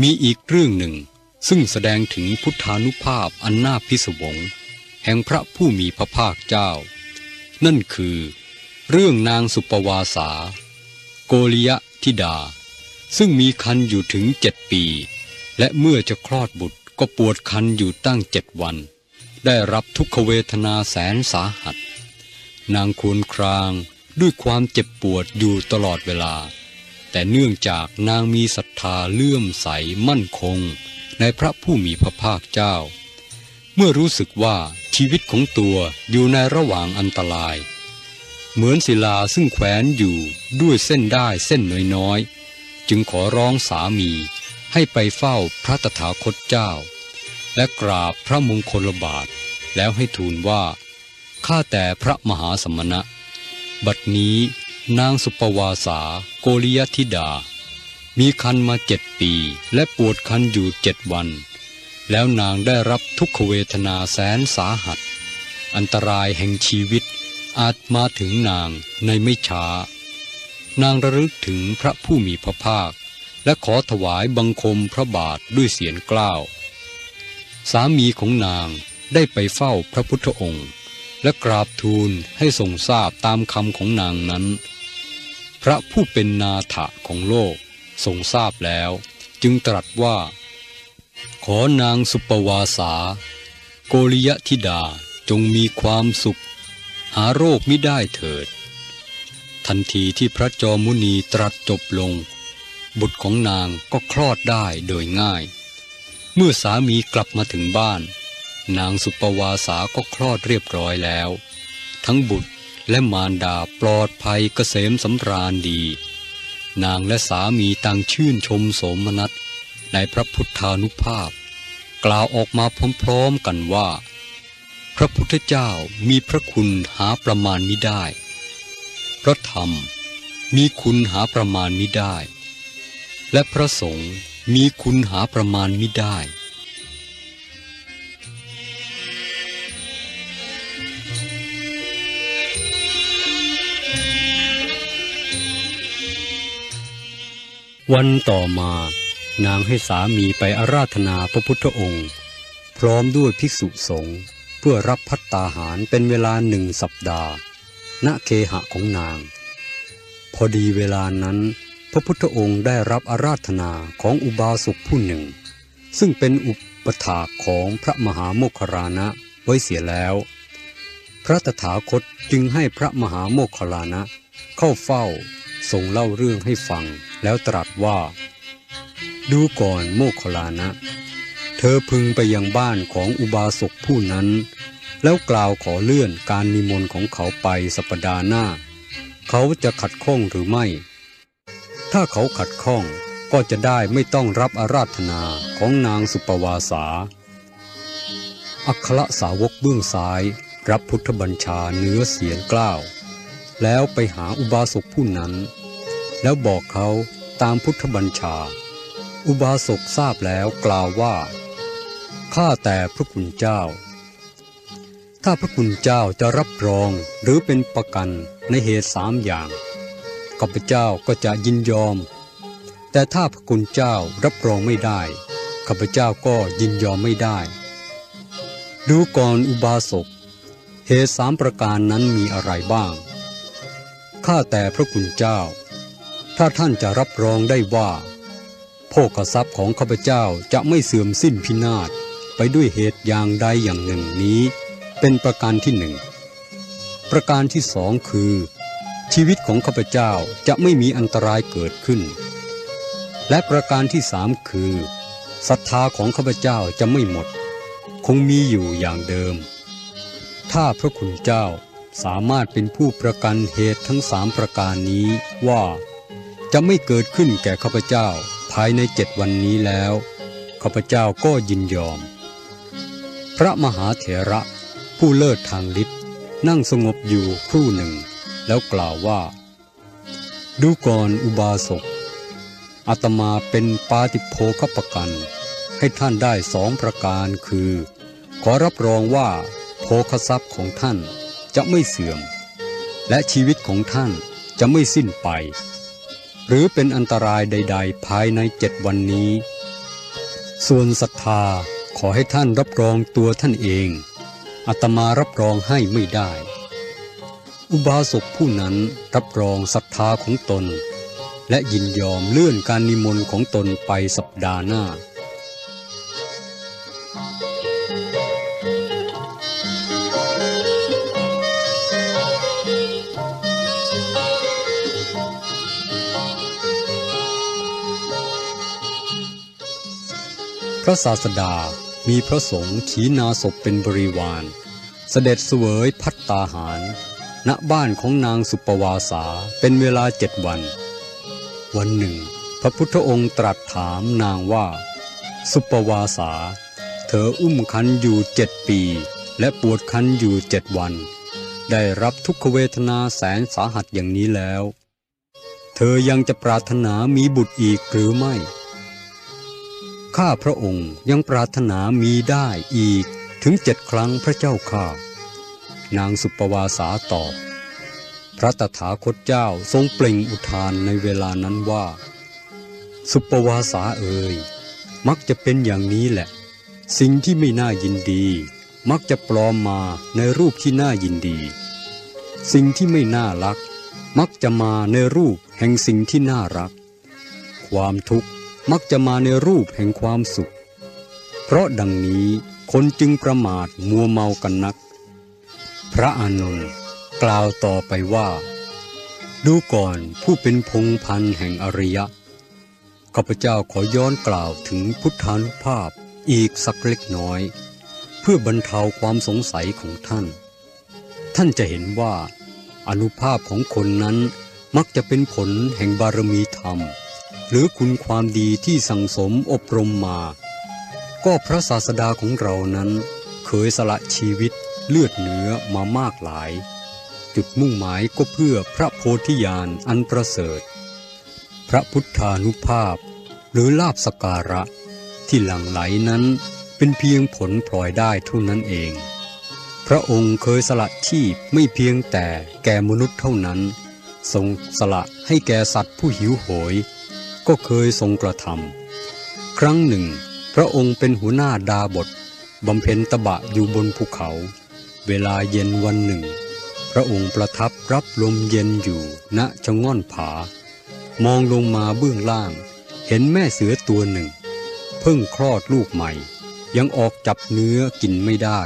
มีอีกเรื่องหนึ่ง ซึ่งแสดงถึงพุทธานุภาพอันน่าพิศวง แห่งพระผู้มีพระภาคเจ้า นั่นคือ เรื่องนางสุปวาสา โกริยธิดา ซึ่งมีคันอยู่ถึงเจ็ดปี และเมื่อจะคลอดบุตรก็ปวดคันอยู่ตั้งเจ็ดวัน ได้รับทุกขเวทนาแสนสาหัส นางควรครางด้วยความเจ็บปวดอยู่ตลอดเวลา แต่เนื่องจากนางมีศรัทธาเลื่อมใสมั่นคง ในพระผู้มีพระภาคเจ้า เมื่อรู้สึกว่าชีวิตของตัวอยู่ในระหว่างอันตราย เหมือนศิลาซึ่งแขวนอยู่ด้วยเส้นได้เส้นน้อยๆ จึงขอร้องสามีให้ไปเฝ้าพระตถาคตเจ้า และกราบพระมงคลบาท แล้วให้ทูลว่าข้าแต่พระมหาสมณะ บัดนี้ นางสุปวาสาโกริยธิดา มีคันมาเจ็ดปีและปวดคันอยู่เจ็ดวัน แล้วนางได้รับทุกขเวทนาแสนสาหัส อันตรายแห่งชีวิตอาจมาถึงนางในไม่ช้า นางระลึกถึงพระผู้มีพระภาค และขอถวายบังคมพระบาทด้วยเสียงกล้าว สามีของนางได้ไปเฝ้าพระพุทธองค์ และกราบทูลให้ทรงทราบตามคำของนางนั้น ระผู้เป็นนาถะของโลกทรงทราบแล้ว จึงตรัสว่า ขอนางสุปวาสา โกริยธิดาจงมีความสุข หาโรคไม่ได้เถิด ทันทีที่พระจอมมุนีตรัสจบลง บุตรของนางก็คลอดได้โดยง่าย เมื่อสามีกลับมาถึงบ้าน นางสุปวาสาก็คลอดเรียบร้อยแล้ว ทั้งบุตร และมารดาปลอดภัยเกษมสำราญดี นางและสามีต่างชื่นชมโสมนัสในพระพุทธานุภาพ กล่าวออกมาพร้อมๆกันว่า พระพุทธเจ้ามีพระคุณหาประมาณมิได้ พระธรรมมีคุณหาประมาณมิได้ และพระสงฆ์มีคุณหาประมาณมิได้ วันต่อมานางให้สามีไปอาราธนาพระพุทธองค์ พร้อมด้วยภิกษุสงฆ์เพื่อรับพัตตาหารเป็นเวลาหนึ่งสัปดาห์ ณเคหะของนาง พอดีเวลานั้น พระพุทธองค์ได้รับอาราธนาของอุบาสกผู้หนึ่ง ซึ่งเป็นอุปถาของพระมหาโมคคารานะไว้เสียแล้ว พระตถาคตจึงให้พระมหาโมคคารานะเข้าเฝ้า ทรงเล่าเรื่องให้ฟังแล้วตรัสว่า ดูก่อนโมคลานะ เธอพึงไปยังบ้านของอุบาสกผู้นั้น แล้วกล่าวขอเลื่อนการนิมนต์ของเขาไปสัปดาห์หน้า เขาจะขัดข้องหรือไม่ ถ้าเขาขัดข้องก็จะได้ไม่ต้องรับอาราธนาของนางสุปวาสา อัครสาวกเบื้องซ้าย รับพุทธบัญชาเนื้อเสียงกล้าว แล้วไปหาอุบาสกผู้นั้น แล้วบอกเขาตามพุทธบัญชา อุบาสกทราบแล้วกล่าวว่าข้าแต่พระคุณเจ้า ถ้าพระคุณเจ้าจะรับรองหรือเป็นประกันในเหตุสามอย่างข้าพเจ้าก็จะยินยอม แต่ถ้าพระคุณเจ้ารับรองไม่ได้ข้าพเจ้าก็ยินยอมไม่ได้ ดูก่อนอุบาสกเหตุสามประการนั้นมีอะไรบ้าง ข้าแต่พระคุณเจ้า ถ้าท่านจะรับรองได้ว่าโภคทรัพย์ของข้าพเจ้าจะไม่เสื่อมสิ้นพินาศไปด้วยเหตุอย่างใดอย่างหนึ่งนี้ เป็นประการที่หนึ่ง ประการที่สองคือ ชีวิตของข้าพเจ้าจะไม่มีอันตรายเกิดขึ้น และประการที่สามคือศรัทธาของข้าพเจ้าจะไม่หมด คงมีอยู่อย่างเดิม ถ้าพระคุณเจ้า สามารถเป็นผู้ประกันเหตุทั้งสามประการนี้ว่า จะไม่เกิดขึ้นแก่ข้าพเจ้าภายในเจ็ดวันนี้แล้วข้าพเจ้าก็ยินยอม พระมหาเถระผู้เลิศทางฤทธิ์นั่งสงบอยู่ครู่หนึ่ง แล้วกล่าวว่า ดูก่อนอุบาสกอาตมาเป็นปาติโภคประกัน ให้ท่านได้สองประการคือ ขอรับรองว่าโภคทรัพย์ของท่าน จะไม่เสื่อม และชีวิตของท่านจะไม่สิ้นไป หรือเป็นอันตรายใด ๆ ภายในเจ็ดวันนี้ ส่วนศรัทธาขอให้ท่านรับรองตัวท่านเองอาตมารับรองให้ไม่ได้ อุบาสกผู้นั้นรับรองศรัทธาของตน และยินยอมเลื่อนการนิมนต์ของตนไปสัปดาห์หน้า ระศาสดามีพระสงฆ์ขีนาศพเป็นบริวาร เสด็จเสวยพัตตาหาร ณบ้านของนางสุปวาสาเป็นเวลาเจ็ดวัน วันหนึ่ง พระพุทธองค์ตรัสถามนางว่า สุปวาสา เธออุ้มคันอยู่เจ็ดปี และปวดคันอยู่เจ็ดวัน ได้รับทุกขเวทนาแสนสาหัสอย่างนี้แล้ว เธอยังจะปรารถนามีบุตรอีกหรือไม่ ข้าพระองค์ยังปรารถนามีได้อีกถึงเจ็ดครั้งพระเจ้าข้านางสุปวาสาตอบ พระตถาคตเจ้าทรงเปล่งอุทานในเวลานั้นว่า สุปวาสาเอ่ยมักจะเป็นอย่างนี้แหละ สิ่งที่ไม่น่ายินดี มักจะปลอมมาในรูปที่น่ายินดี สิ่งที่ไม่น่ารัก มักจะมาในรูปแห่งสิ่งที่น่ารัก ความทุกข์ มักจะมาในรูปแห่งความสุข เพราะดังนี้คนจึงประมาทมัวเมากันนัก พระอานนท์กล่าวต่อไปว่า ดูก่อนผู้เป็นพงพันแห่งอริยะข้าพเจ้าขอย้อนกล่าวถึงพุทธานุภาพอีกสักเล็กน้อย เพื่อบรรเทาความสงสัยของท่าน ท่านจะเห็นว่า อนุภาพของคนนั้นมักจะเป็นผลแห่งบารมีธรรม หรือคุณความดีที่สั่งสมอบรมมา ก็พระศาสดาของเรานั้น เคยสละชีวิตเลือดเนื้อมามากหลาย จุดมุ่งหมายก็เพื่อพระโพธิญาณอันประเสริฐ พระพุทธานุภาพ หรือลาบสการะ ที่หลั่งไหลนั้นเป็นเพียงผลพลอยได้เท่านั้นเอง พระองค์เคยสละชีพไม่เพียงแต่แก่มนุษย์เท่านั้น ทรงสละให้แก่สัตว์ผู้หิวโหย ก็เคยทรงกระทำครั้งหนึ่ง พระองค์เป็นหัวหน้าดาบทบำเพ็ญตบะอยู่บนภูเขา เวลาเย็นวันหนึ่ง พระองค์ประทับรับลมเย็นอยู่ณชะง่อนผา มองลงมาเบื้องล่าง เห็นแม่เสือตัวหนึ่ง เพิ่งคลอดลูกใหม่ ยังออกจับเนื้อกินไม่ได้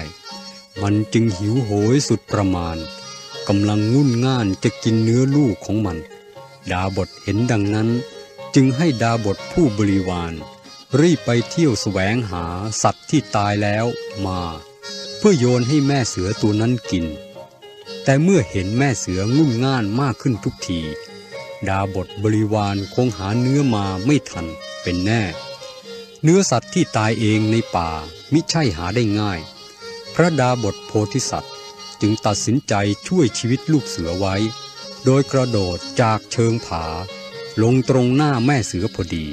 มันจึงหิวโหยสุดประมาณกำลังงุ่นง่านจะกินเนื้อลูกของมัน ดาบทเห็นดังนั้น จึงให้ดาบทผู้บริวาร รีบไปเที่ยวแสวงหาสัตว์ที่ตายแล้วมา เพื่อโยนให้แม่เสือตัวนั้นกิน แต่เมื่อเห็นแม่เสืองุ่นง่านมากขึ้นทุกที ดาบทบริวารคงหาเนื้อมาไม่ทันเป็นแน่ เนื้อสัตว์ที่ตายเองในป่ามิใช่หาได้ง่าย พระดาบทโพธิสัตว์จึงตัดสินใจช่วยชีวิตลูกเสือไว้ โดยกระโดดจากเชิงผา ลงตรงหน้าแม่เสือพอดี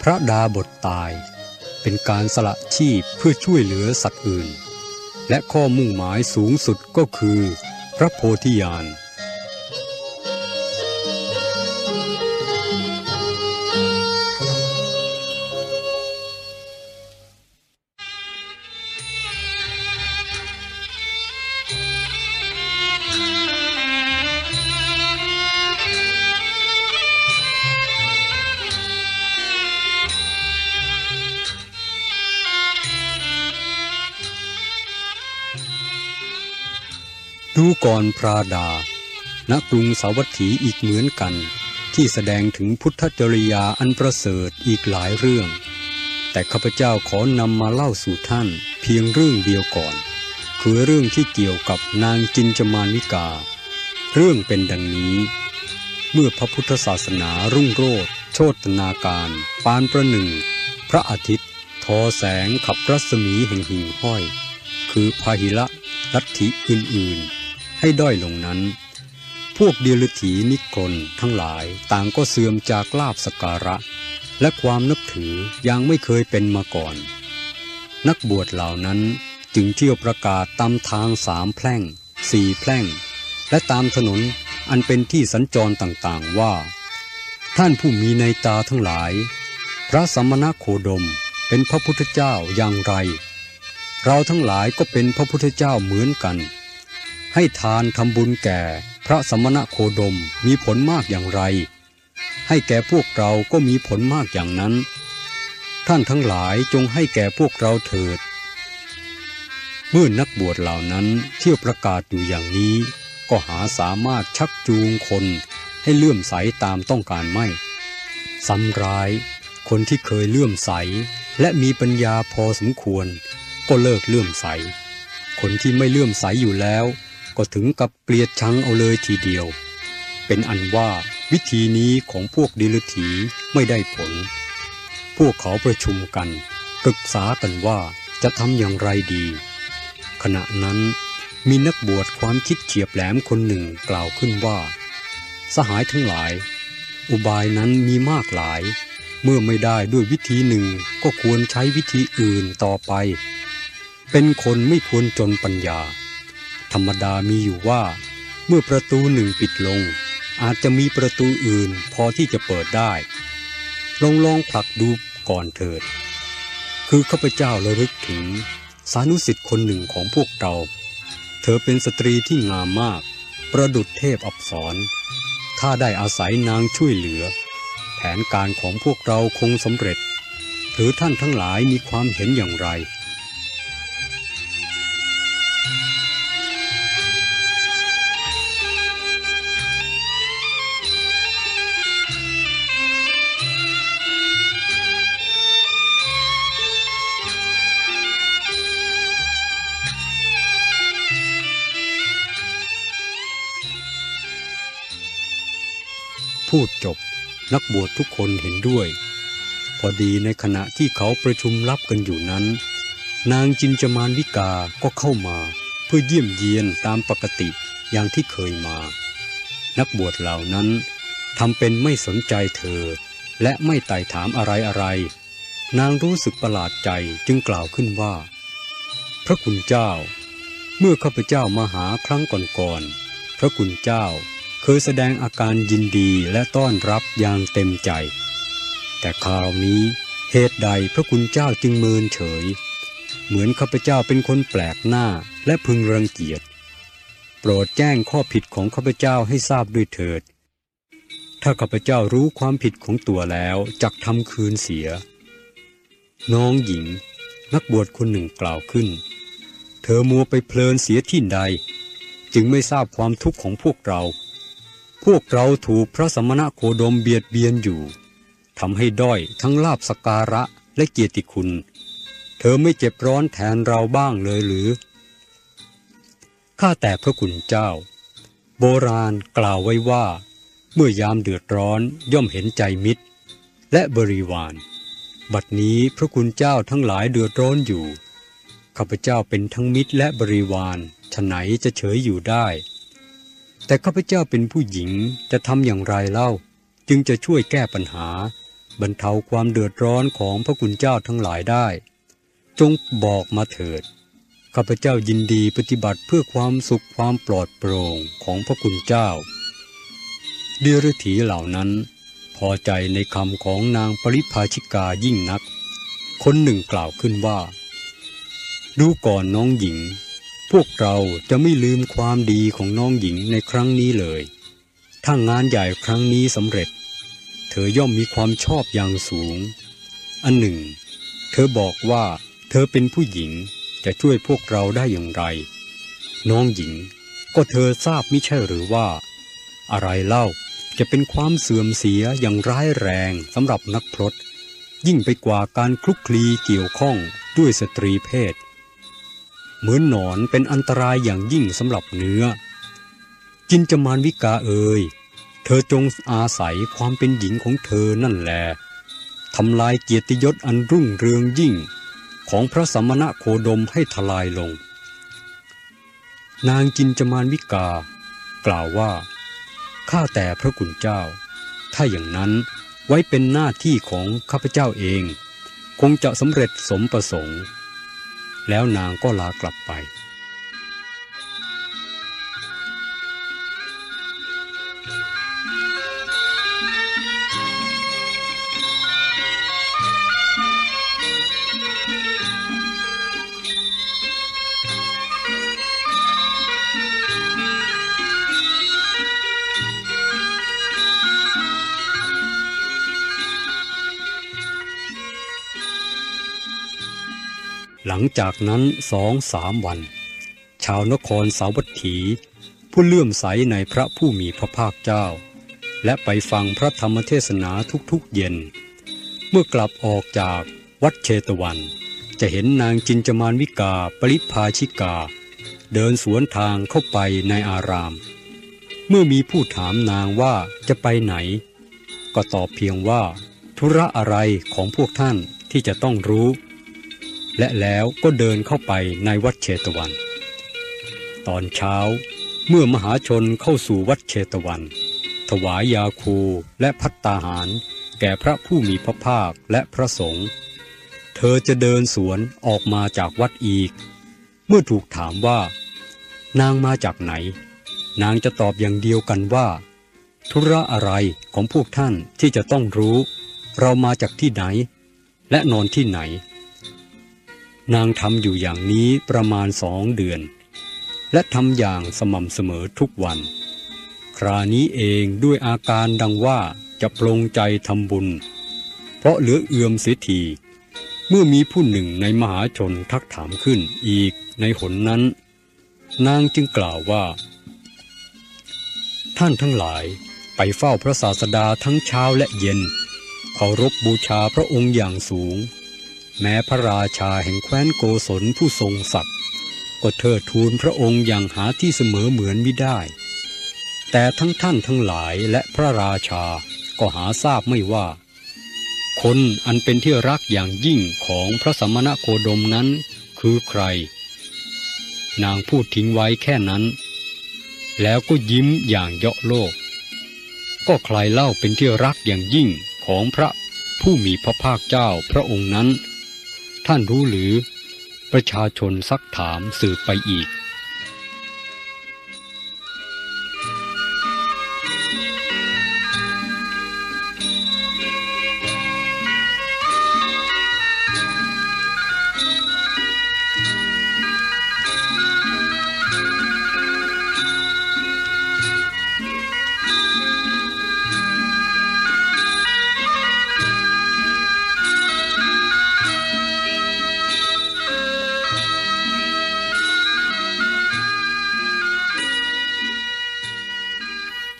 พระดาบทตายเป็นการสละชีพเพื่อช่วยเหลือสัตว์อื่น และข้อมุ่งหมายสูงสุดก็คือ พระโพธิญาณ ดูก่อนพระดา ณกรุงสาวัตถีอีกเหมือนกัน ที่แสดงถึงพุทธจริยาอันประเสริฐอีกหลายเรื่อง แต่ข้าพเจ้าขอนำมาเล่าสู่ท่านเพียงเรื่องเดียวก่อน คือเรื่องที่เกี่ยวกับนางจินจมานิกา เรื่องเป็นดังนี้ เมื่อพระพุทธศาสนารุ่งโรจน์โชตนาการ ปานประหนึ่ง พระอาทิตย์ ทอแสงขับรัศมีแห่งหิ่งห้อย คือพาหิละลัทธิอื่นๆ ให้ด้อยลงนั้น พวกเดียรถีนิกรทั้งหลายต่างก็เสื่อมจากลาบสการะ และความนับถือยังไม่เคยเป็นมาก่อน นักบวชเหล่านั้นจึงเที่ยวประกาศตามทางสามแพร่งสี่แพร่ง และตามถนนอันเป็นที่สัญจรต่างๆว่า ท่านผู้มีในตาทั้งหลาย พระสมณโคดมเป็นพระพุทธเจ้าอย่างไร เราทั้งหลายก็เป็นพระพุทธเจ้าเหมือนกัน ให้ทานทำบุญแก่พระสมณะโคดมมีผลมากอย่างไร ให้แก่พวกเราก็มีผลมากอย่างนั้น ท่านทั้งหลายจงให้แก่พวกเราเถิด เมื่อนักบวชเหล่านั้นเที่ยวประกาศอยู่อย่างนี้ ก็หาสามารถชักจูงคนให้เลื่อมใสตามต้องการไม่ซ้ำร้ายคนที่เคยเลื่อมใสและมีปัญญาพอสมควร ก็เลิกเลื่อมใส คนที่ไม่เลื่อมใสอยู่แล้ว ก็ถึงกับเกลียดชังเอาเลยทีเดียว เป็นอันว่าวิธีนี้ของพวกดิลถีไม่ได้ผล พวกเขาประชุมกันปรึกษากันว่าจะทำอย่างไรดี ขณะนั้นมีนักบวชความคิดเฉียบแหลมคนหนึ่งกล่าวขึ้นว่า สหายทั้งหลาย อุบายนั้นมีมากหลาย เมื่อไม่ได้ด้วยวิธีหนึ่งก็ควรใช้วิธีอื่นต่อไป เป็นคนไม่ควรจนปัญญา ธรรมดามีอยู่ว่า เมื่อประตูหนึ่งปิดลง อาจจะมีประตูอื่นพอที่จะเปิดได้ ลองลองผลักดูก่อนเถิด คือข้าพเจ้าระลึกถึง สานุสิทธิ์คนหนึ่งของพวกเรา เธอเป็นสตรีที่งามมาก ประดุจเทพอับสรถ้าได้อาศัยนางช่วยเหลือ แผนการของพวกเราคงสำเร็จ หรือท่านทั้งหลายมีความเห็นอย่างไร พูดจบ นักบวชทุกคนเห็นด้วย พอดีในขณะที่เขาประชุมลับกันอยู่นั้น นางจินจมานวิกาก็เข้ามาเพื่อเยี่ยมเยียนตามปกติอย่างที่เคยมา นักบวชเหล่านั้นทำเป็นไม่สนใจเธอ และไม่ไต่ถามอะไรอะไร นางรู้สึกประหลาดใจจึงกล่าวขึ้นว่า พระคุณเจ้า เมื่อข้าพเจ้ามาหาครั้งก่อนๆพระคุณเจ้า คยแสดงอาการยินดีและต้อนรับอย่างเต็มใจ แต่คราวนี้เหตุใดพระคุณเจ้าจึงเมินเฉย เหมือนข้าพเจ้าเป็นคนแปลกหน้าและพึงรังเกียจ โปรดแจ้งข้อผิดของข้าพเจ้าให้ทราบด้วยเถิด ถ้าข้าพเจ้ารู้ความผิดของตัวแล้วจักทำคืนเสีย น้องหญิง นักบวชคนหนึ่งกล่าวขึ้น เธอมัวไปเพลินเสียที่ใด จึงไม่ทราบความทุกข์ของพวกเรา พวกเราถูกพระสมณะโคดมเบียดเบียนอยู่ทำให้ด้อยทั้งลาบสการะและเกียรติคุณ เธอไม่เจ็บร้อนแทนเราบ้างเลยหรือ ข้าแต่พระคุณเจ้า โบราณกล่าวไว้ว่า เมื่อยามเดือดร้อนย่อมเห็นใจมิตร และบริวาร บัดนี้พระคุณเจ้าทั้งหลายเดือดร้อนอยู่ ข้าพเจ้าเป็นทั้งมิตรและบริวารฉไหนจะเฉยอยู่ได้ แต่ข้าพเจ้าเป็นผู้หญิงจะทำอย่างไรเล่า จึงจะช่วยแก้ปัญหา บรรเทาความเดือดร้อนของพระคุณเจ้าทั้งหลายได้ จงบอกมาเถิดข้าพเจ้ายินดีปฏิบัติเพื่อความสุขความปลอดโปร่งของพระคุณเจ้าเดียรถีเหล่านั้น พอใจในคำของนางปริภาชิกายิ่งนัก คนหนึ่งกล่าวขึ้นว่า ดูก่อนน้องหญิง พวกเราจะไม่ลืมความดีของน้องหญิงในครั้งนี้เลย ถ้างานใหญ่ครั้งนี้สำเร็จ เธอย่อมมีความชอบอย่างสูง อันหนึ่ง เธอบอกว่าเธอเป็นผู้หญิงจะช่วยพวกเราได้อย่างไร น้องหญิงก็เธอทราบไมิใช่หรือว่า อะไรเล่าจะเป็นความเสื่อมเสียอย่างร้ายแรงสำหรับนักพรตยิ่งไปกว่าการคลุกคลีเกี่ยวข้องด้วยสตรีเพศ เหมือนหนอนเป็นอันตรายอย่างยิ่งสำหรับเนื้อ จินจมานวิกาเอ่ยเธอจงอาศัยความเป็นหญิงของเธอนั่นแหละทำลายเกียรติยศอันรุ่งเรืองยิ่งของพระสมณะโคดมให้ทลายลง นางจินจมานวิกา กล่าวว่า ข้าแต่พระคุณเจ้า ถ้าอย่างนั้นไว้เป็นหน้าที่ของข้าพเจ้าเอง คงจะสำเร็จสมประสงค์ แล้วนางก็ลากลับไป งจากนั้นสองสามวัน ชาวนครสาวัตถี ผู้เลื่อมใสในพระผู้มีพระภาคเจ้า และไปฟังพระธรรมเทศนาทุกๆเย็น เมื่อกลับออกจากวัดเชตวัน จะเห็นนางจินจมานวิกาปริภาชิกา เดินสวนทางเข้าไปในอาราม เมื่อมีผู้ถามนางว่าจะไปไหน ก็ตอบเพียงว่า ธุระอะไรของพวกท่านที่จะต้องรู้ และแล้วก็เดินเข้าไปในวัดเชตวัน ตอนเช้าเมื่อมหาชนเข้าสู่วัดเชตวัน ถวายยาคูและพัตตาหาร แก่พระผู้มีพระภาคและพระสงฆ์เธอจะเดินสวนออกมาจากวัดอีก เมื่อถูกถามว่า นางมาจากไหน นางจะตอบอย่างเดียวกันว่า ธุระอะไรของพวกท่านที่จะต้องรู้ เรามาจากที่ไหน และนอนที่ไหน นางทำอยู่อย่างนี้ประมาณสองเดือน และทำอย่างสม่ำเสมอทุกวัน ครานี้เองด้วยอาการดังว่าจะปรงใจทำบุญ เพราะเหลือเอือมเสียทีเมื่อมีผู้หนึ่งในมหาชนทักถามขึ้นอีกในหนนั้น นางจึงกล่าวว่า ท่านทั้งหลายไปเฝ้าพระศาสดาทั้งเช้าและเย็นเคารพบบูชาพระองค์อย่างสูง แม้พระราชาแห่งแคว้นโกศลผู้ทรงศักดิ์ก็เทิดทูนพระองค์อย่างหาที่เสมอเหมือนไม่ได้ แต่ทั้งท่านทั้งหลายและพระราชาก็หาทราบไม่ว่า คนอันเป็นที่รักอย่างยิ่งของพระสมณโคดมนั้นคือใคร นางพูดทิ้งไว้แค่นั้น แล้วก็ยิ้มอย่างเยาะโลก ก็ใครเล่าเป็นที่รักอย่างยิ่งของพระผู้มีพระภาคเจ้าพระองค์นั้น ท่านรู้หรือ ประชาชนซักถามสืบไปอีก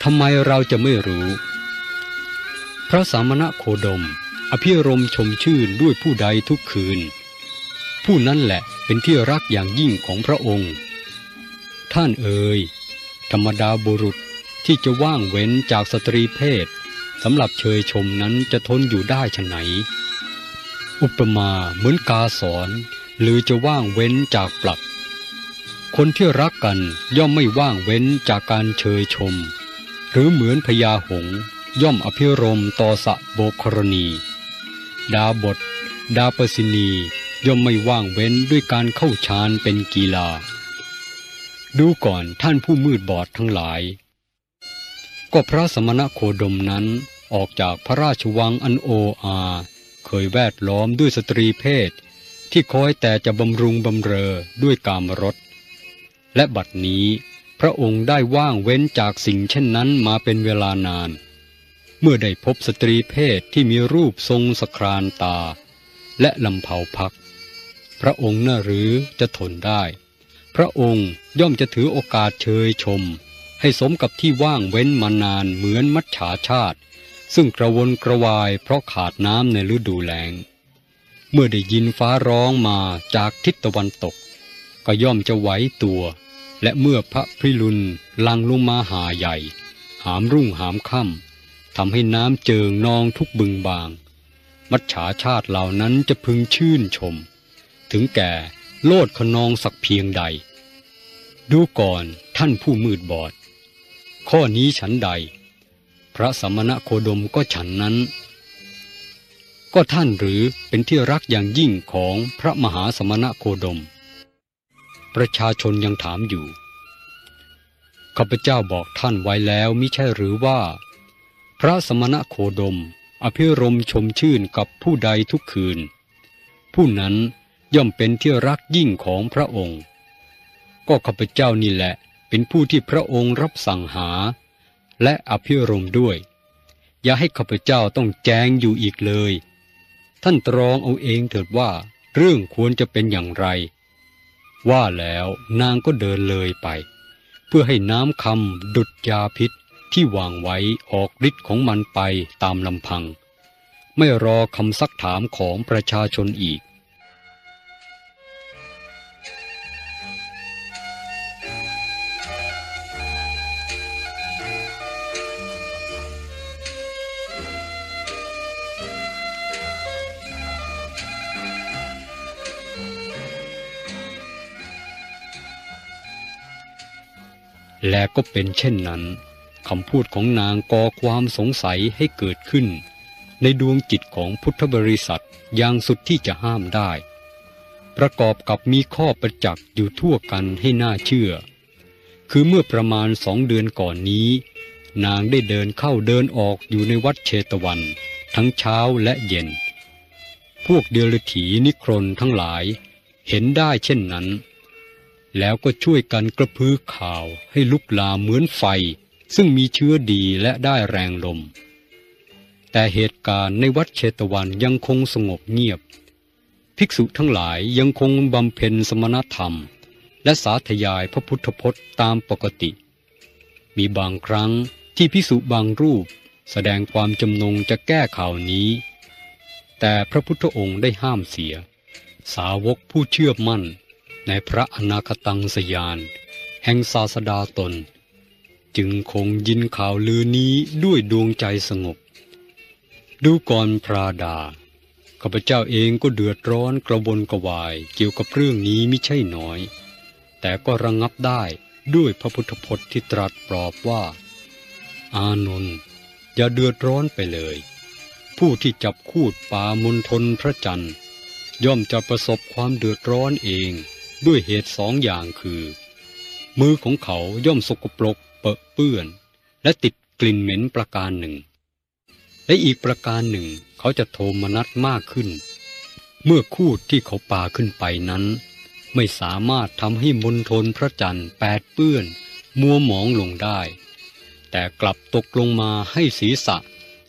ทำไมเราจะไม่รู้ พระสามณะโคดม อภิรมชมชื่นด้วยผู้ใดทุกคืน ผู้นั้นแหละเป็นที่รักอย่างยิ่งของพระองค์ ท่านเอ๋ยธรรมดาบุรุษที่จะว่างเว้นจากสตรีเพศสำหรับเชยชมนั้นจะทนอยู่ได้ชะไหน อุปมาเหมือนกาสอน หรือจะว่างเว้นจากปลักคนที่รักกันย่อมไม่ว่างเว้นจากการเชยชม หรือเหมือนพญาหงย่อมอภิรมต่อสะโบกรณี ดาบท ดาปสินีย่อมไม่ว่างเว้นด้วยการเข้าฌานเป็นกีฬา ดูก่อนท่านผู้มืดบอดทั้งหลาย ก็พระสมณโคดมนั้นออกจากพระราชวังอันโออา เคยแวดล้อมด้วยสตรีเพศ ที่คอยแต่จะบำรุงบำเรอด้วยกามรสและบัดนี้ พระองค์ได้ว่างเว้นจากสิ่งเช่นนั้นมาเป็นเวลานาน เมื่อได้พบสตรีเพศที่มีรูปทรงสครานตา และลำเผาพัก พระองค์น่าหรือจะทนได้ พระองค์ย่อมจะถือโอกาสเชยชม ให้สมกับที่ว่างเว้นมานานเหมือนมัจฉาชาติ ซึ่งกระวนกระวายเพราะขาดน้ำในฤดูแล้ง เมื่อได้ยินฟ้าร้องมาจากทิศตะวันตก ก็ย่อมจะไหวตัว และเมื่อพระพิรุณลังลงมาหาใหญ่ หามรุ่งหามค่ำทำให้น้ำเจิงนองทุกบึงบาง มัจฉาชาติเหล่านั้นจะพึงชื่นชม ถึงแก่โลดขนองสักเพียงใด ดูก่อนท่านผู้มืดบอด ข้อนี้ฉันใด พระสมณะโคดมก็ฉันนั้น ก็ท่านหรือเป็นที่รักอย่างยิ่งของพระมหาสมณะโคดม ประชาชนยังถามอยู่ ข้าพเจ้าบอกท่านไว้แล้วมิใช่หรือว่า พระสมณโคดม อภิรมชมชื่นกับผู้ใดทุกคืน ผู้นั้นย่อมเป็นที่รักยิ่งของพระองค์ ก็ข้าพเจ้านี่แหละเป็นผู้ที่พระองค์รับสั่งหา และอภิรมด้วย อย่าให้ข้าพเจ้าต้องแจ้งอยู่อีกเลย ท่านตรองเอาเองเถิดว่าเรื่องควรจะเป็นอย่างไร ว่าแล้วนางก็เดินเลยไป เพื่อให้น้ำคำดุดยาพิษที่วางไว้ออกฤทธิ์ของมันไปตามลำพัง ไม่รอคำซักถามของประชาชนอีก และก็เป็นเช่นนั้นคำพูดของนางก่อความสงสัยให้เกิดขึ้น ในดวงจิตของพุทธบริษัทอย่างสุดที่จะห้ามได้ ประกอบกับมีข้อประจักษ์อยู่ทั่วกันให้น่าเชื่อ คือเมื่อประมาณสองเดือนก่อนนี้ นางได้เดินเข้าเดินออกอยู่ในวัดเชตวัน ทั้งเช้าและเย็น พวกเดลถีนิครนทั้งหลายเห็นได้เช่นนั้น แล้วก็ช่วยกันกระพือข่าวให้ลุกลามเหมือนไฟ ซึ่งมีเชื้อดีและได้แรงลม แต่เหตุการณ์ในวัดเชตวันยังคงสงบเงียบ ภิกษุทั้งหลายยังคงบำเพ็ญสมณธรรม และสาธยายพระพุทธพจน์ตามปกติ มีบางครั้งที่ภิกษุบางรูปแสดงความจำนงจะแก้ข่าวนี้ แต่พระพุทธองค์ได้ห้ามเสีย สาวกผู้เชื่อมั่น ในพระอนาคตังสยาน แห่งศาสดาตน จึงคงยินข่าวลือนี้ด้วยดวงใจสงบ ดูก่อนพระดาข้าพเจ้าเองก็เดือดร้อนกระวนกระวายเกี่ยวกับเรื่องนี้ไม่ใช่น้อย แต่ก็ระงงับได้ด้วยพระพุทธพจน์ที่ตรัสปลอบว่า อานนท์อย่าเดือดร้อนไปเลย ผู้ที่จับคูดป่ามนทนพระจันทร์ ย่อมจะประสบความเดือดร้อนเอง ด้วยเหตุสองอย่างคือ มือของเขาย่อมสกปรกเปอะเปื้อน และติดกลิ่นเหม็นประการหนึ่ง และอีกประการหนึ่งเขาจะโทมนัสมากขึ้น เมื่อคูดที่เขาปาขึ้นไปนั้น ไม่สามารถทำให้มนทนพระจันทร์แปดเปื้อน มัวหมองลงได้ แต่กลับตกลงมาให้ศีรษะ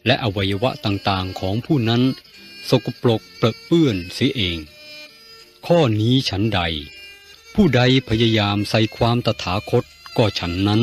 และอวัยวะต่างๆของผู้นั้น สกปรกเปรอะเปื้อนเสียเอง ข้อนี้ฉันใด ผู้ใดพยายามใส่ความตถาคตก็ฉันนั้น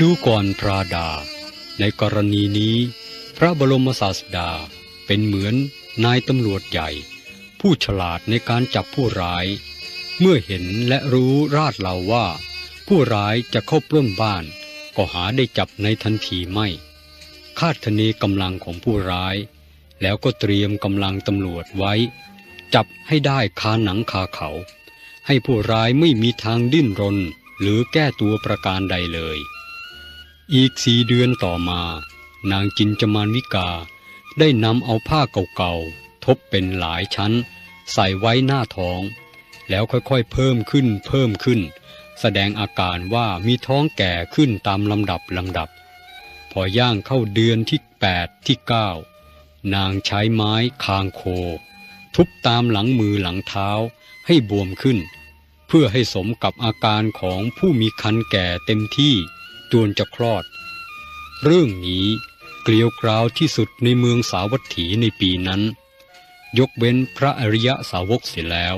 ดูก่อนพระดา ในกรณีนี้ ระบรมศาสดาเป็นเหมือนนายตำรวจใหญ่ ผู้ฉลาดในการจับผู้ร้าย เมื่อเห็นและรู้ราดเราว่า ผู้ร้ายจะเข้าปล้นบ้าน ก็หาได้จับในทันทีไม่ คาดคะเนกำลังของผู้ร้าย แล้วก็เตรียมกำลังตำรวจไว้ จับให้ได้คาหนังคาเขา ให้ผู้ร้ายไม่มีทางดิ้นรนหรือแก้ตัวประการใดเลย อีกสี่เดือนต่อมา นางจินจมานวิกา ได้นำเอาผ้าเก่าๆ ทบเป็นหลายชั้น ใส่ไว้หน้าท้อง แล้วค่อยๆเพิ่มขึ้นเพิ่มขึ้น แสดงอาการว่ามีท้องแก่ขึ้นตามลำดับลำดับ พอย่างเข้าเดือนที่แปดที่เก้านางใช้ไม้คางโค ทุบตามหลังมือหลังเท้าให้บวมขึ้น เพื่อให้สมกับอาการของผู้มีคันแก่เต็มที่จวนจะคลอด เรื่องนี้ เกลียวกราวที่สุดในเมืองสาวัตถีในปีนั้น ยกเว้นพระอริยสาวกเสียแล้ว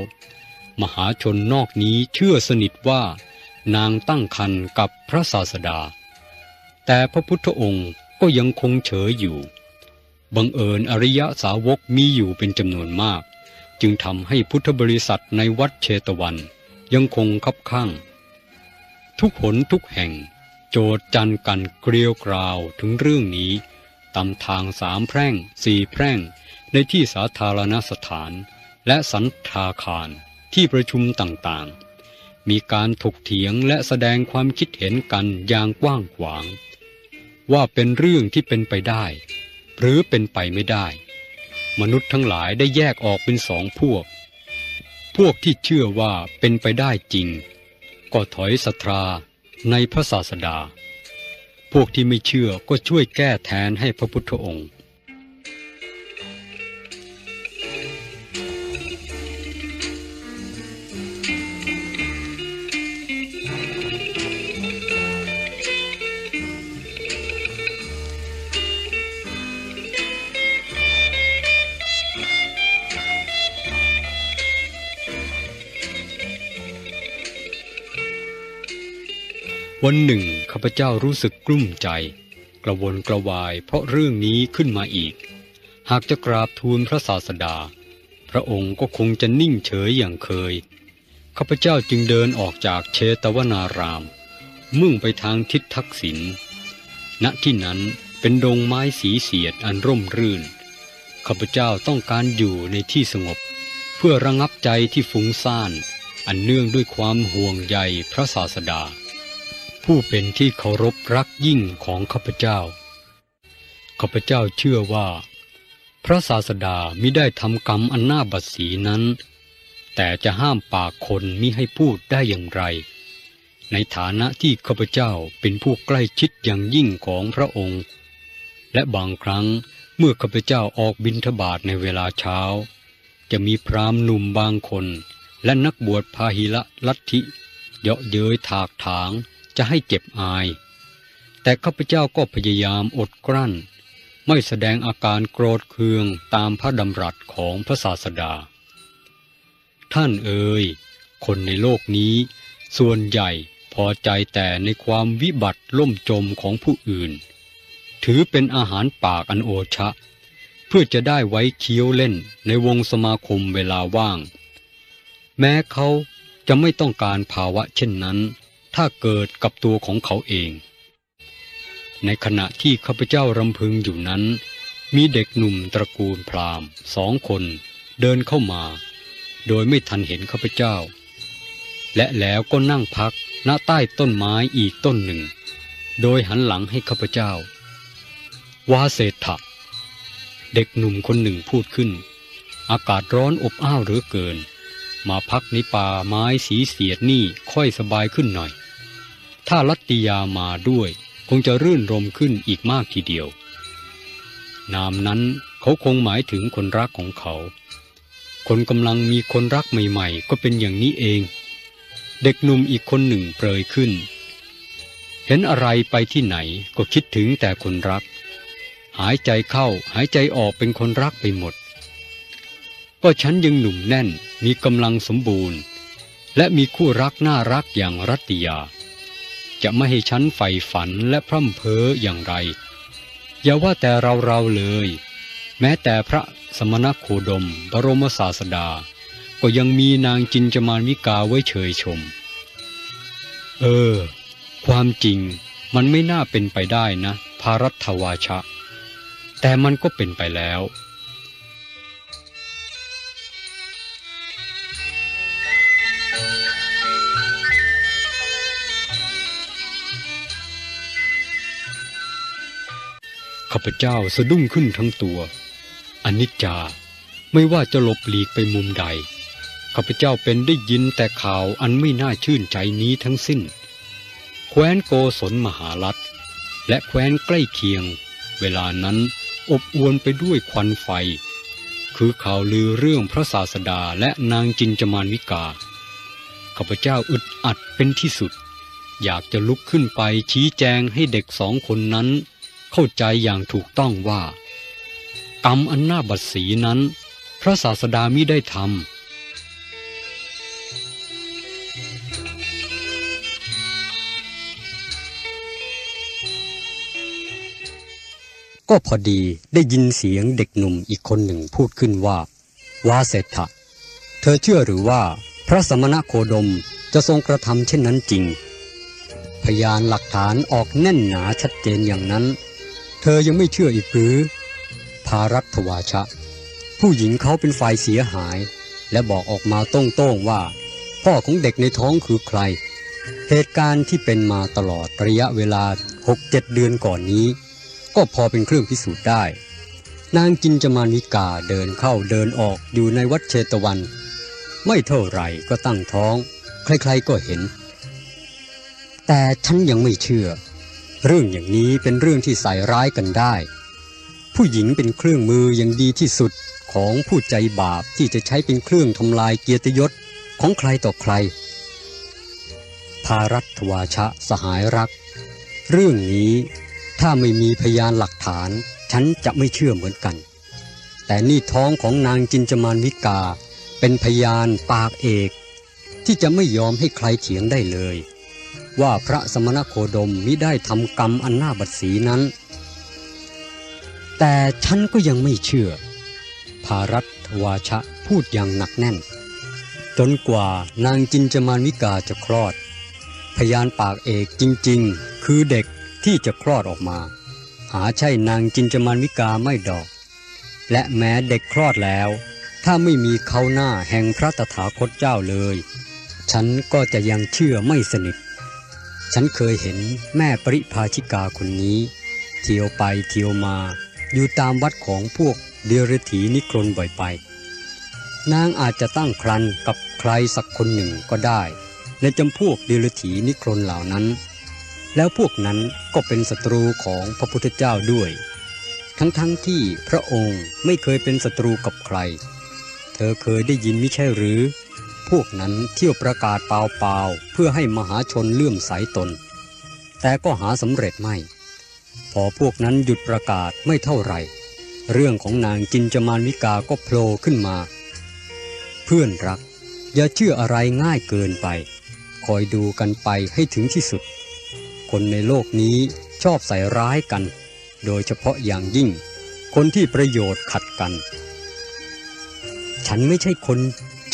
มหาชนนอกนี้เชื่อสนิทว่านางตั้งคันกับพระศาสดา แต่พระพุทธองค์ก็ยังคงเฉยอยู่ บังเอิญอริยสาวกมีอยู่เป็นจำนวนมาก จึงทำให้พุทธบริษัทในวัดเชตวันยังคงคับข้าง ทุกหนทุกแห่ง โจดจันกันเกลียวกราวถึงเรื่องนี้ ตำทางสามแพร่งสี่แพร่ง ในที่สาธารณสถาน และสันทาคารที่ประชุมต่างๆ มีการถกเถียงและแสดงความคิดเห็นกันอย่างกว้างขวาง ว่าเป็นเรื่องที่เป็นไปได้ หรือเป็นไปไม่ได้ มนุษย์ทั้งหลายได้แยกออกเป็นสองพวก พวกที่เชื่อว่าเป็นไปได้จริง ก็ถอยศรัทธาในพระศาสดา พวกที่ไม่เชื่อก็ช่วยแก้แทนให้พระพุทธองค์วันหนึ่ง ข้าพเจ้ารู้สึกกลุ้มใจ กระวนกระวายเพราะเรื่องนี้ขึ้นมาอีก หากจะกราบทูลพระศาสดา พระองค์ก็คงจะนิ่งเฉยอย่างเคย ข้าพเจ้าจึงเดินออกจากเชตวนาราม มุ่งไปทางทิศทักษิณณที่นั้นเป็นดงไม้สีเสียดอันร่มรื่น ข้าพเจ้าต้องการอยู่ในที่สงบ เพื่อระงับใจที่ฟุ้งซ่าน อันเนื่องด้วยความห่วงใยพระศาสดา ผู้เป็นที่เคารพรักยิ่งของข้าพเจ้า ข้าพเจ้าเชื่อว่า พระศาสดามิได้ทำกรรมอันน่าบัดสีนั้น แต่จะห้ามปากคนมิให้พูดได้อย่างไร ในฐานะที่ข้าพเจ้าเป็นผู้ใกล้ชิดอย่างยิ่งของพระองค์ และบางครั้งเมื่อข้าพเจ้าออกบิณฑบาตในเวลาเช้า จะมีพราหมณ์หนุ่มบางคน และนักบวชพาหิละลัทธิเยาะเย้ยถากถาง จะให้เจ็บอาย แต่ข้าพเจ้าก็พยายามอดกลั้น ไม่แสดงอาการโกรธเคืองตามพระดำรัสของพระศาสดา ท่านเอ๋ยคนในโลกนี้ ส่วนใหญ่พอใจแต่ในความวิบัติล่มจมของผู้อื่น ถือเป็นอาหารปากอันโอชะ เพื่อจะได้ไว้เคี้ยวเล่นในวงสมาคมเวลาว่าง แม้เขาจะไม่ต้องการภาวะเช่นนั้น ถ้าเกิดกับตัวของเขาเอง ในขณะที่ข้าพเจ้ารำพึงอยู่นั้น มีเด็กหนุ่มตระกูลพราหมณ์สองคนเดินเข้ามา โดยไม่ทันเห็นข้าพเจ้า และแล้วก็นั่งพักณใต้ต้นไม้อีกต้นหนึ่ง โดยหันหลังให้ข้าพเจ้า วาเศรษฐะเด็กหนุ่มคนหนึ่งพูดขึ้น อากาศร้อนอบอ้าวเหลือเกิน มาพักในป่าไม้สีเสียดนี่ค่อยสบายขึ้นหน่อย ถ้าลัตติยามาด้วย คงจะรื่นรมขึ้นอีกมากทีเดียว นามนั้นเขาคงหมายถึงคนรักของเขา คนกำลังมีคนรักใหม่ๆ ก็เป็นอย่างนี้เอง เด็กหนุ่มอีกคนหนึ่งเปรยขึ้น เห็นอะไรไปที่ไหนก็คิดถึงแต่คนรัก หายใจเข้าหายใจออกเป็นคนรักไปหมด ก็ฉันยังหนุ่มแน่นมีกำลังสมบูรณ์ และมีคู่รักน่ารักอย่างรัตติยา จะไม่ให้ฉันใฝ่ฝันและพร่ำเพ้ออย่างไร อย่าว่าแต่เราเราเลย แม้แต่พระสมณโคดม บรมศาสดา ก็ยังมีนางจินจมานวิกาไว้เชยชม เออ ความจริงมันไม่น่าเป็นไปได้นะ ภารัตวาชะ แต่มันก็เป็นไปแล้ว พเจ้าสะดุ้งขึ้นทั้งตัวอนิจจา ไม่ว่าจะหลบหลีกไปมุมใดข้าพเจ้าเป็นได้ยินแต่ข่าวอันไม่น่าชื่นใจนี้ทั้งสิ้น แคว้นโกศลมหาลัดและแคว้นใกล้เคียง เวลานั้นอบอวลไปด้วยควันไฟ คือข่าวลือเรื่องพระศาสดาและนางจินจมานวิกาข้าพเจ้าอึดอัดเป็นที่สุด อยากจะลุกขึ้นไปชี้แจงให้เด็กสองคนนั้น เข้าใจอย่างถูกต้องว่า กรรมอันน่าบัดสีนั้น พระศาสดามิได้ทำก็พอดีได้ยินเสียงเด็กหนุ่มอีกคนหนึ่งพูดขึ้นว่า วาเศรษฐะเธอเชื่อหรือว่าพระสมณโคดมจะทรงกระทำเช่นนั้นจริง พยานหลักฐานออกแน่นหนาชัดเจนอย่างนั้น เธอยังไม่เชื่ออีกหรือ ภารัตวาชะ ผู้หญิงเขาเป็นฝ่ายเสียหาย และบอกออกมาโต้งๆว่า พ่อของเด็กในท้องคือใคร เหตุการณ์ที่เป็นมาตลอดระยะเวลา 6-7 เดือนก่อนนี้ ก็พอเป็นเครื่องพิสูจน์ได้ นางจินจามานิกาเดินเข้าเดินออกอยู่ในวัดเชตวัน ไม่เท่าไหร่ก็ตั้งท้อง ใครๆก็เห็น แต่ฉันยังไม่เชื่อ เรื่องอย่างนี้เป็นเรื่องที่ใส่ร้ายกันได้ ผู้หญิงเป็นเครื่องมืออย่างดีที่สุดของผู้ใจบาปที่จะใช้เป็นเครื่องทำลายเกียรติยศของใครต่อใคร ภารัตวาชะสหายรัก เรื่องนี้ถ้าไม่มีพยานหลักฐาน ฉันจะไม่เชื่อเหมือนกัน แต่นี่ท้องของนางจินจมานวิกา เป็นพยานปากเอก ที่จะไม่ยอมให้ใครเถียงได้เลย ว่าพระสมณโคดมมิได้ทำกรรมอันน่าบัดสีนั้น แต่ฉันก็ยังไม่เชื่อ ภารัตวาชะพูดอย่างหนักแน่น จนกว่านางจินจมานวิกาจะคลอด พยานปากเอกจริงๆ คือเด็กที่จะคลอดออกมา หาใช่นางจินจมานวิกาไม่ดอก และแม้เด็กคลอดแล้ว ถ้าไม่มีเขาหน้าแห่งพระตถาคตเจ้าเลย ฉันก็จะยังเชื่อไม่สนิท ฉันเคยเห็นแม่ปริภาชิกาคนนี้ เที่ยวไปเที่ยวมาอยู่ตามวัดของพวกเดรถีนิครนบ่อยไป นางอาจจะตั้งครันกับใครสักคนหนึ่งก็ได้ ในจำพวกเดรถีนิครนเหล่านั้น แล้วพวกนั้นก็เป็นศัตรูของพระพุทธเจ้าด้วย ทั้งๆทที่พระองค์ไม่เคยเป็นศัตรูกับใคร เธอเคยได้ยินมิใช่หรือ พวกนั้นเที่ยวประกาศเปล่าๆเพื่อให้มหาชนเลื่อมใสตน แต่ก็หาสำเร็จไม่ พอพวกนั้นหยุดประกาศไม่เท่าไหร่ เรื่องของนางจินจมานวิกาก็โผล่ขึ้นมา เพื่อนรัก อย่าเชื่ออะไรง่ายเกินไป คอยดูกันไปให้ถึงที่สุด คนในโลกนี้ชอบใส่ร้ายกัน โดยเฉพาะอย่างยิ่ง คนที่ประโยชน์ขัดกัน ฉันไม่ใช่คน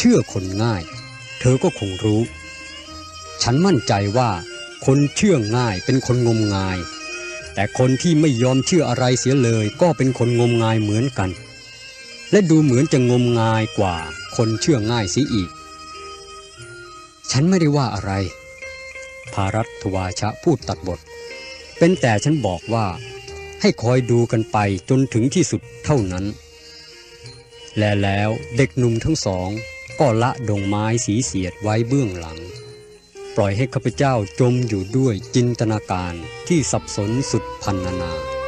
เชื่อคนง่าย เธอก็คงรู้ ฉันมั่นใจว่าคนเชื่อง่ายเป็นคนงมงาย แต่คนที่ไม่ยอมเชื่ออะไรเสียเลยก็เป็นคนงมงายเหมือนกัน และดูเหมือนจะงมงายกว่าคนเชื่อง่ายเสียอีก ฉันไม่ได้ว่าอะไร ภารัตทวาชะพูดตัดบท เป็นแต่ฉันบอกว่าให้คอยดูกันไปจนถึงที่สุดเท่านั้น และแล้วเด็กหนุ่มทั้งสอง ก็ละดงไม้สีเสียดไว้เบื้องหลัง ปล่อยให้ข้าพเจ้าจมอยู่ด้วยจินตนาการที่สับสนสุดพันนานา